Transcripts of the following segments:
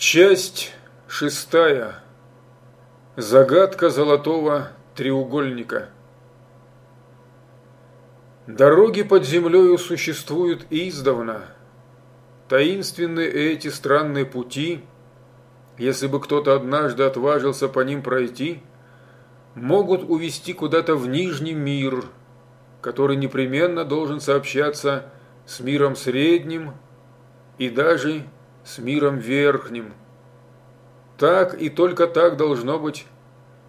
Часть шестая. Загадка золотого треугольника. Дороги под землею существуют издавна. Таинственны эти странные пути, если бы кто-то однажды отважился по ним пройти, могут увести куда-то в Нижний мир, который непременно должен сообщаться с миром средним и даже с миром верхним. Так и только так должно быть,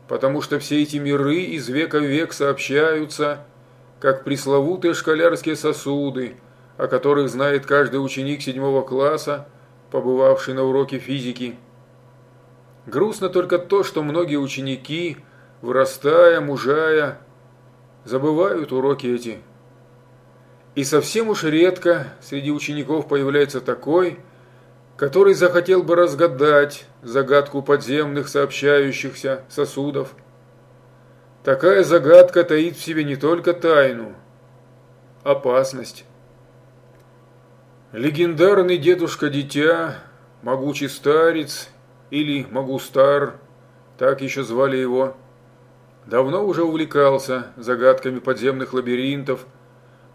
потому что все эти миры из века в век сообщаются, как пресловутые школярские сосуды, о которых знает каждый ученик седьмого класса, побывавший на уроке физики. Грустно только то, что многие ученики, вырастая, мужая, забывают уроки эти. И совсем уж редко среди учеников появляется такой, который захотел бы разгадать загадку подземных сообщающихся сосудов. Такая загадка таит в себе не только тайну, опасность. Легендарный дедушка-дитя, могучий старец или Магустар, так еще звали его, давно уже увлекался загадками подземных лабиринтов.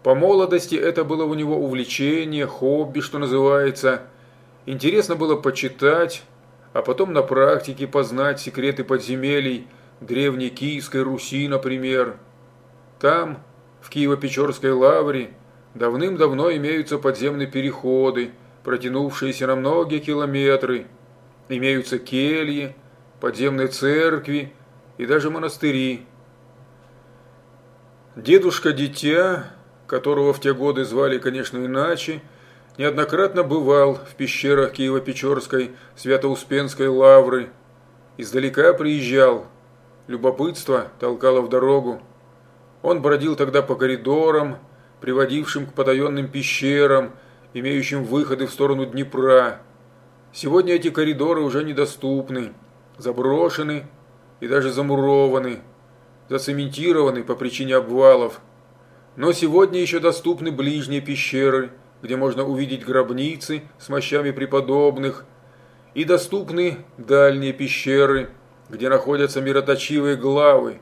По молодости это было у него увлечение, хобби, что называется – Интересно было почитать, а потом на практике познать секреты подземелий древней Киевской Руси, например. Там, в Киево-Печорской лавре, давным-давно имеются подземные переходы, протянувшиеся на многие километры. Имеются кельи, подземные церкви и даже монастыри. Дедушка-дитя, которого в те годы звали, конечно, иначе, неоднократно бывал в пещерах Киево-Печорской Свято-Успенской лавры. Издалека приезжал. Любопытство толкало в дорогу. Он бродил тогда по коридорам, приводившим к потаенным пещерам, имеющим выходы в сторону Днепра. Сегодня эти коридоры уже недоступны, заброшены и даже замурованы, зацементированы по причине обвалов. Но сегодня еще доступны ближние пещеры – где можно увидеть гробницы с мощами преподобных, и доступны дальние пещеры, где находятся мироточивые главы,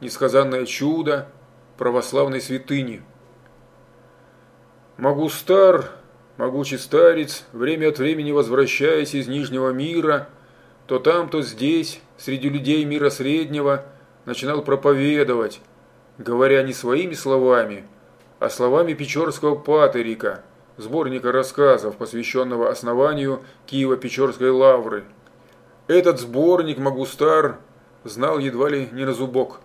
несказанное чудо православной святыни. Магустар, могучий старец, время от времени возвращаясь из Нижнего мира, то там, то здесь, среди людей мира среднего, начинал проповедовать, говоря не своими словами, а словами Печорского патерика – сборника рассказов, посвященного основанию Киево-Печорской лавры. Этот сборник Магустар знал едва ли не на зубок.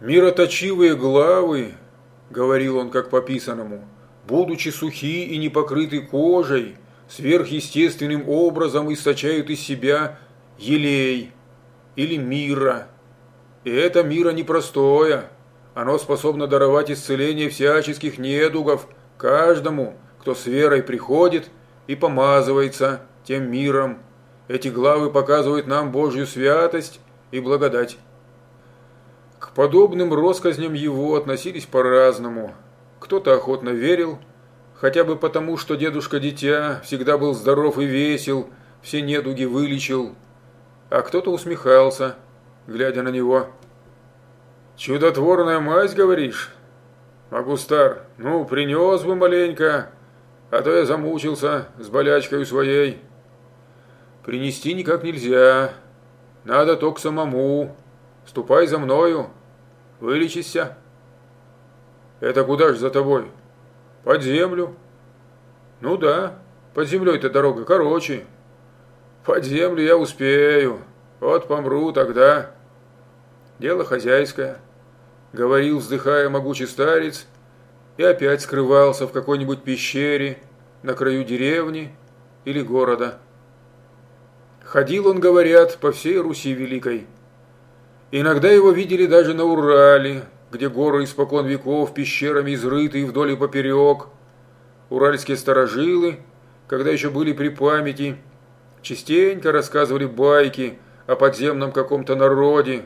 «Мироточивые главы», — говорил он как пописанному, «будучи сухи и не покрыты кожей, сверхъестественным образом источают из себя елей или мира. И это мира непростое, оно способно даровать исцеление всяческих недугов, Каждому, кто с верой приходит и помазывается тем миром, эти главы показывают нам Божью святость и благодать. К подобным россказням его относились по-разному. Кто-то охотно верил, хотя бы потому, что дедушка-дитя всегда был здоров и весел, все недуги вылечил, а кто-то усмехался, глядя на него. «Чудотворная мазь, говоришь? Магустар, ну, принес бы маленько, а то я замучился с болячкой своей. Принести никак нельзя, надо только самому. Ступай за мною, вылечишься. Это куда ж за тобой? Под землю. Ну да, под землей-то дорога короче. Под землю я успею, вот помру тогда. Дело хозяйское говорил, вздыхая могучий старец, и опять скрывался в какой-нибудь пещере на краю деревни или города. Ходил он, говорят, по всей Руси Великой. Иногда его видели даже на Урале, где горы испокон веков пещерами изрыты вдоль и поперек. Уральские сторожилы, когда еще были при памяти, частенько рассказывали байки о подземном каком-то народе,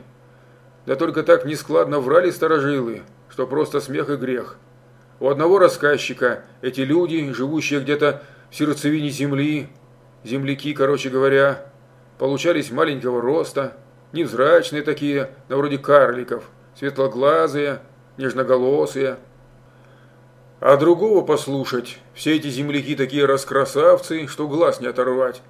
да только так нескладно врали сторожилы, что просто смех и грех. У одного рассказчика эти люди, живущие где-то в сердцевине земли, земляки, короче говоря, получались маленького роста, невзрачные такие, на вроде карликов, светлоглазые, нежноголосые. А другого послушать, все эти земляки такие раскрасавцы, что глаз не оторвать.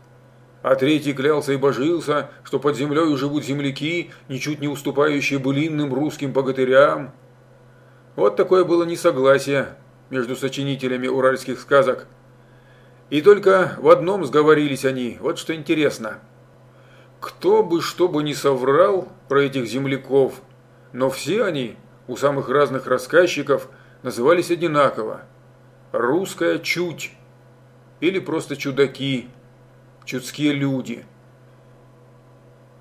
А третий клялся и божился, что под землей живут земляки, ничуть не уступающие былинным русским богатырям. Вот такое было несогласие между сочинителями уральских сказок. И только в одном сговорились они, вот что интересно. Кто бы что бы ни соврал про этих земляков, но все они у самых разных рассказчиков назывались одинаково. Русская чуть или просто чудаки, чудские люди.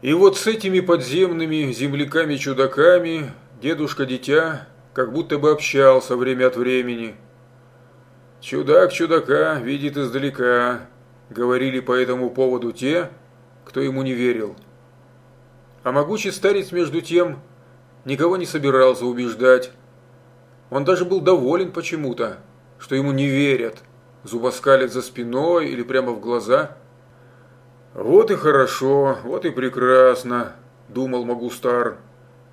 И вот с этими подземными земляками-чудаками дедушка-дитя как будто бы общался время от времени. «Чудак чудака видит издалека», — говорили по этому поводу те, кто ему не верил. А могучий старец, между тем, никого не собирался убеждать. Он даже был доволен почему-то, что ему не верят, зубоскалят за спиной или прямо в глаза. «Вот и хорошо, вот и прекрасно», – думал Магустар.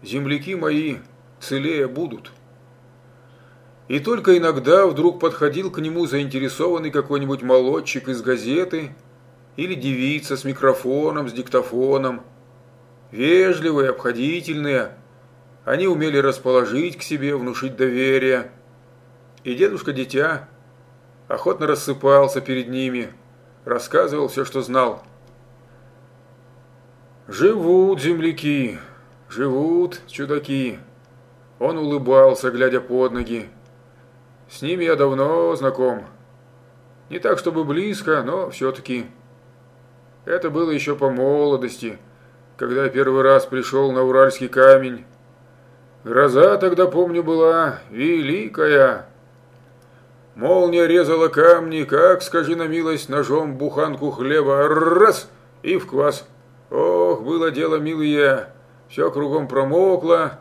«Земляки мои целее будут». И только иногда вдруг подходил к нему заинтересованный какой-нибудь молодчик из газеты или девица с микрофоном, с диктофоном. Вежливые, обходительные, они умели расположить к себе, внушить доверие. И дедушка-дитя охотно рассыпался перед ними, рассказывал все, что знал. «Живут земляки, живут чудаки». Он улыбался, глядя под ноги. «С ними я давно знаком. Не так, чтобы близко, но все-таки. Это было еще по молодости, когда первый раз пришел на Уральский камень». Гроза тогда, помню, была великая. Молния резала камни, как, скажи на милость, ножом буханку хлеба. Раз! И в квас. Ох, было дело, милые. Все кругом промокло,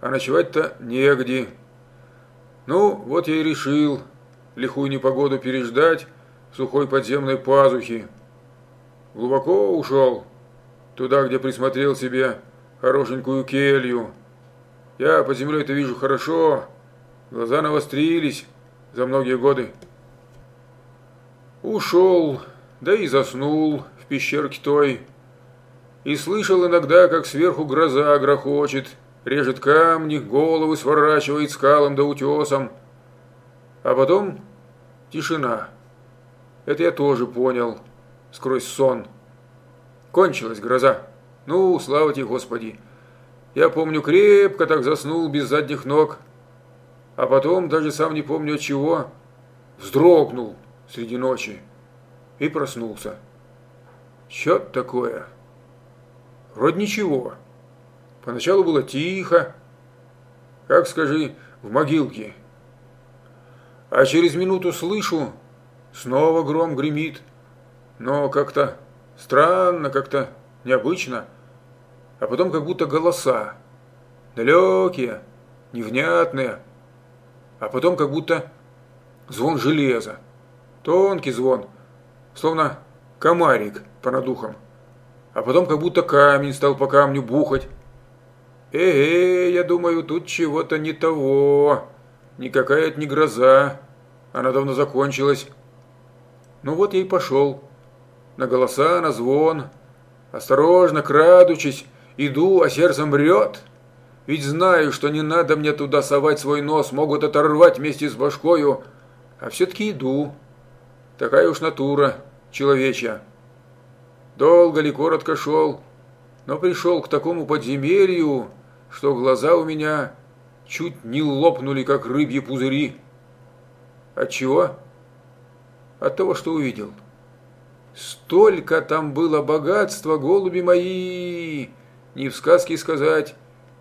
а ночевать-то негде. Ну, вот я и решил лихую непогоду переждать в сухой подземной пазухи. Глубоко ушел, туда, где присмотрел себе хорошенькую келью. Я под землей это вижу хорошо, глаза навострились за многие годы. Ушел, да и заснул в пещерке той. И слышал иногда, как сверху гроза грохочет, режет камни, головы сворачивает скалом да утесом. А потом тишина. Это я тоже понял, сквозь сон. Кончилась гроза. Ну, слава тебе, Господи. Я помню, крепко так заснул без задних ног, а потом, даже сам не помню от чего, вздрогнул среди ночи и проснулся. Чё такое? Вроде ничего. Поначалу было тихо, как, скажи, в могилке. А через минуту слышу, снова гром гремит, но как-то странно, как-то необычно – а потом как будто голоса. Далекие, невнятные. А потом как будто звон железа. Тонкий звон, словно комарик по надухам. А потом как будто камень стал по камню бухать. Э, -э я думаю, тут чего-то не того. Никакая это не гроза. Она давно закончилась. Ну вот я и пошел. На голоса, на звон. Осторожно, крадучись, Иду, а сердце мрет. Ведь знаю, что не надо мне туда совать свой нос, могут оторвать вместе с башкою. А все-таки иду. Такая уж натура человечья. Долго ли, коротко шел, но пришел к такому подземелью, что глаза у меня чуть не лопнули, как рыбьи пузыри. От чего? От того, что увидел. Столько там было богатства, голуби мои! ни в сказке сказать,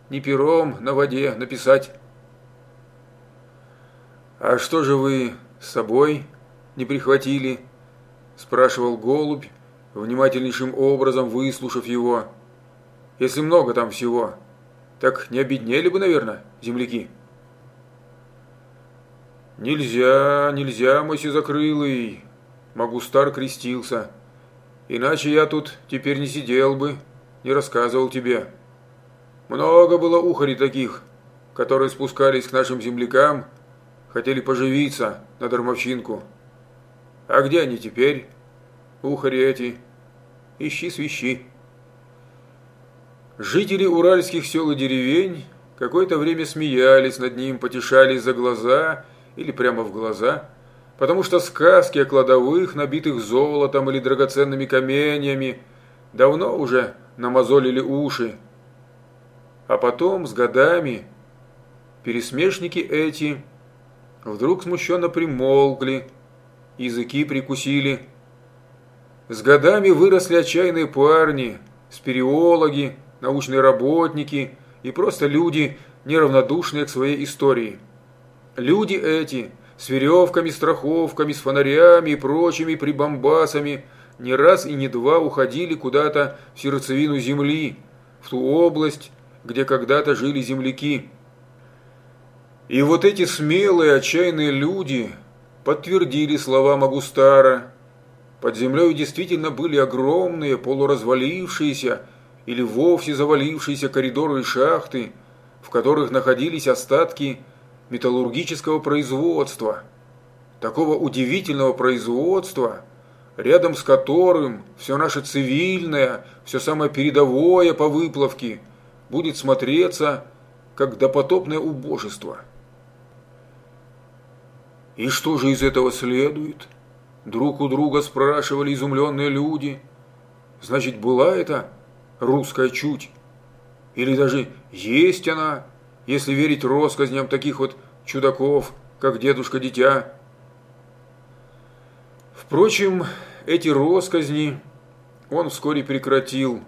ни пером на воде написать. «А что же вы с собой не прихватили?» – спрашивал голубь, внимательнейшим образом выслушав его. «Если много там всего, так не обеднели бы, наверное, земляки?» «Нельзя, нельзя, мой сизокрылый!» Магустар крестился. Иначе я тут теперь не сидел бы, не рассказывал тебе. Много было ухарей таких, которые спускались к нашим землякам, хотели поживиться на дармовщинку. А где они теперь, ухари эти? Ищи свищи. Жители уральских сел и деревень какое-то время смеялись над ним, потешались за глаза или прямо в глаза, потому что сказки о кладовых, набитых золотом или драгоценными каменьями, давно уже намазолили уши. А потом, с годами, пересмешники эти вдруг смущенно примолкли, языки прикусили. С годами выросли отчаянные парни, спириологи, научные работники и просто люди, неравнодушные к своей истории. Люди эти с веревками, страховками, с фонарями и прочими прибамбасами не раз и не два уходили куда-то в сердцевину земли, в ту область, где когда-то жили земляки. И вот эти смелые, отчаянные люди подтвердили слова Магустара. Под землей действительно были огромные, полуразвалившиеся, или вовсе завалившиеся коридоры и шахты, в которых находились остатки металлургического производства. Такого удивительного производства, рядом с которым все наше цивильное, все самое передовое по выплавке будет смотреться, как допотопное убожество. И что же из этого следует? Друг у друга спрашивали изумленные люди. Значит, была это русская чуть. Или даже есть она, если верить россказням таких вот чудаков, как дедушка-дитя. Впрочем, эти россказни он вскоре прекратил.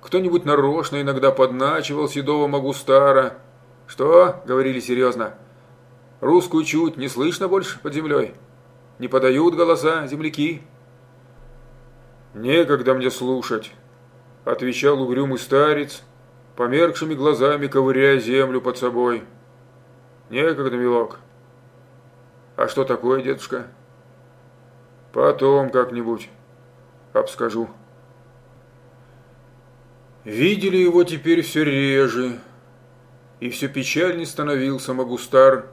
Кто-нибудь нарочно иногда подначивал седого Магустара. «Что?» – говорили серьезно. «Русскую чуть не слышно больше под землей? Не подают голоса земляки?» «Некогда мне слушать», отвечал угрюмый старец, померкшими глазами ковыряя землю под собой. Некогда, милок. А что такое, дедушка? Потом как-нибудь обскажу. Видели его теперь все реже, и все печальней становился Магустар,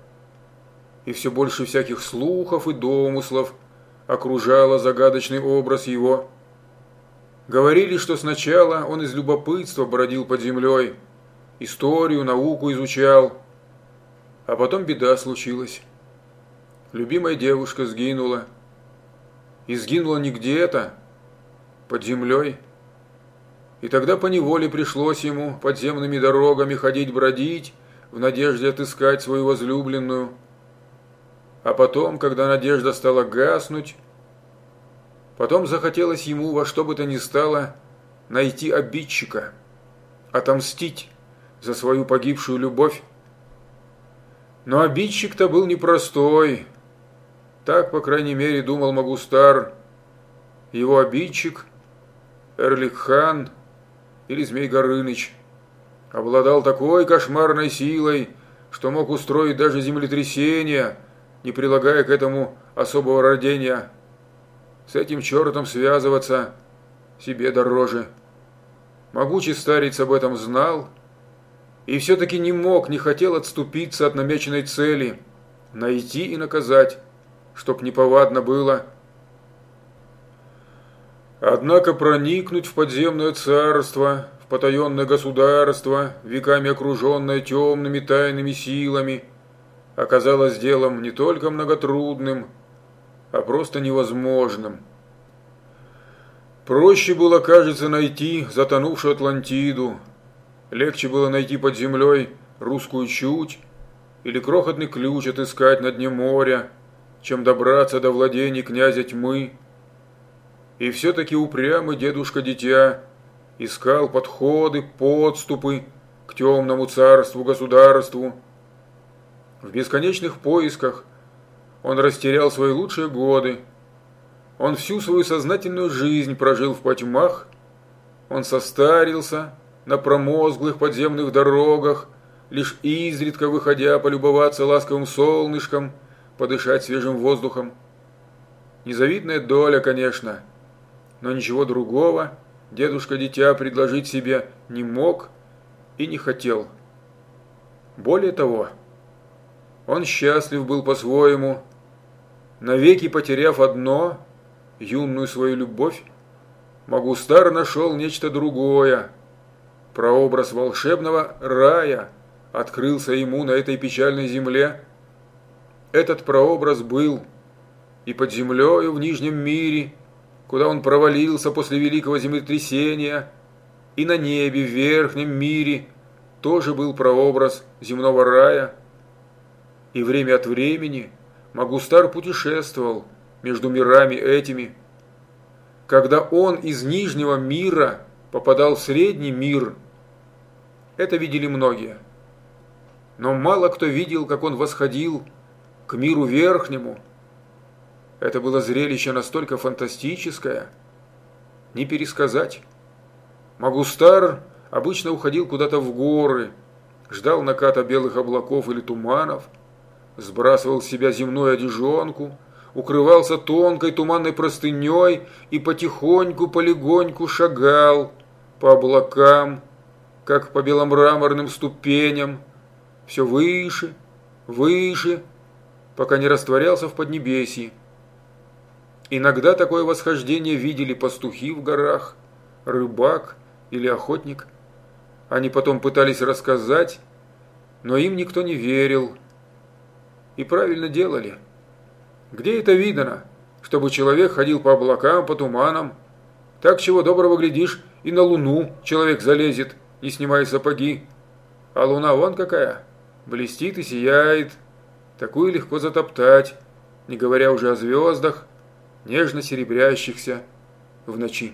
и все больше всяких слухов и домыслов окружало загадочный образ его. Говорили, что сначала он из любопытства бродил под землей, историю, науку изучал, а потом беда случилась. Любимая девушка сгинула. И сгинула не где-то, под землей. И тогда по неволе пришлось ему подземными дорогами ходить бродить, в надежде отыскать свою возлюбленную. А потом, когда надежда стала гаснуть, Потом захотелось ему во что бы то ни стало найти обидчика, отомстить за свою погибшую любовь. Но обидчик-то был непростой. Так, по крайней мере, думал Магустар. Его обидчик, Эрлик-хан или Змей Горыныч, обладал такой кошмарной силой, что мог устроить даже землетрясение, не прилагая к этому особого родения. С этим чертом связываться себе дороже. Могучий старец об этом знал и все-таки не мог, не хотел отступиться от намеченной цели, найти и наказать, чтоб неповадно было. Однако проникнуть в подземное царство, в потаенное государство, веками окруженное темными тайными силами, оказалось делом не только многотрудным, а просто невозможным. Проще было, кажется, найти затонувшую Атлантиду, легче было найти под землей русскую чуть или крохотный ключ отыскать на дне моря, чем добраться до владений князя тьмы. И все-таки упрямый дедушка-дитя искал подходы, подступы к темному царству-государству. В бесконечных поисках – он растерял свои лучшие годы. Он всю свою сознательную жизнь прожил в потьмах. Он состарился на промозглых подземных дорогах, лишь изредка выходя полюбоваться ласковым солнышком, подышать свежим воздухом. Незавидная доля, конечно. но ничего другого дедушка-дитя предложить себе не мог и не хотел. Более того, он счастлив был по-своему, навеки потеряв одно, юную свою любовь, Магустар нашел нечто другое. Прообраз волшебного рая открылся ему на этой печальной земле. Этот прообраз был и под землею в Нижнем мире, куда он провалился после великого землетрясения, и на небе в Верхнем мире тоже был прообраз земного рая. И время от времени Магустар путешествовал между мирами этими, когда он из Нижнего мира попадал в Средний мир. Это видели многие. Но мало кто видел, как он восходил к миру Верхнему. Это было зрелище настолько фантастическое, не пересказать. Магустар обычно уходил куда-то в горы, ждал наката белых облаков или туманов, сбрасывал с себя земную одежонку – укрывался тонкой туманной простыней и потихоньку, полегоньку шагал по облакам, как по беломраморным ступеням, все выше, выше, пока не растворялся в Поднебесье. Иногда такое восхождение видели пастухи в горах, рыбак или охотник. Они потом пытались рассказать, но им никто не верил. И правильно делали – где это видано, чтобы человек ходил по облакам, по туманам? Так чего доброго глядишь, и на луну человек залезет, не снимая сапоги. А луна вон какая, блестит и сияет. Такую легко затоптать, не говоря уже о звездах, нежно серебрящихся в ночи.